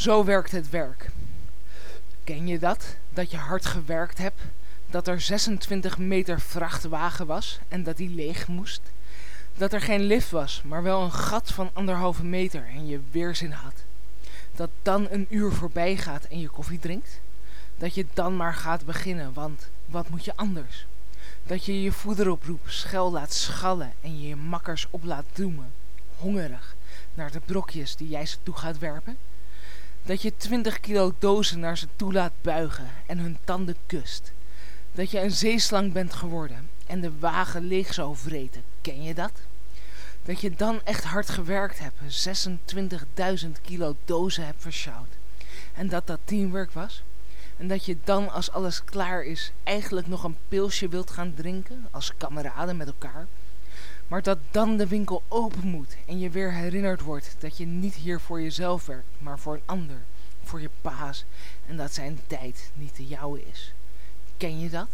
Zo werkt het werk. Ken je dat? Dat je hard gewerkt hebt, dat er 26 meter vrachtwagen was en dat die leeg moest? Dat er geen lift was, maar wel een gat van anderhalve meter en je weerzin had? Dat dan een uur voorbij gaat en je koffie drinkt? Dat je dan maar gaat beginnen, want wat moet je anders? Dat je je voederoproep schel laat schallen en je je makkers op laat doemen, hongerig, naar de brokjes die jij ze toe gaat werpen? Dat je 20 kilo dozen naar ze toe laat buigen en hun tanden kust? Dat je een zeeslang bent geworden en de wagen leeg zou vreten, ken je dat? Dat je dan echt hard gewerkt hebt, 26.000 kilo dozen hebt versjouwd. En dat dat teamwork was? En dat je dan, als alles klaar is, eigenlijk nog een pilsje wilt gaan drinken, als kameraden met elkaar. Maar dat dan de winkel open moet en je weer herinnerd wordt dat je niet hier voor jezelf werkt, maar voor een ander, voor je paas. En dat zijn tijd niet de jouwe is. Ken je dat?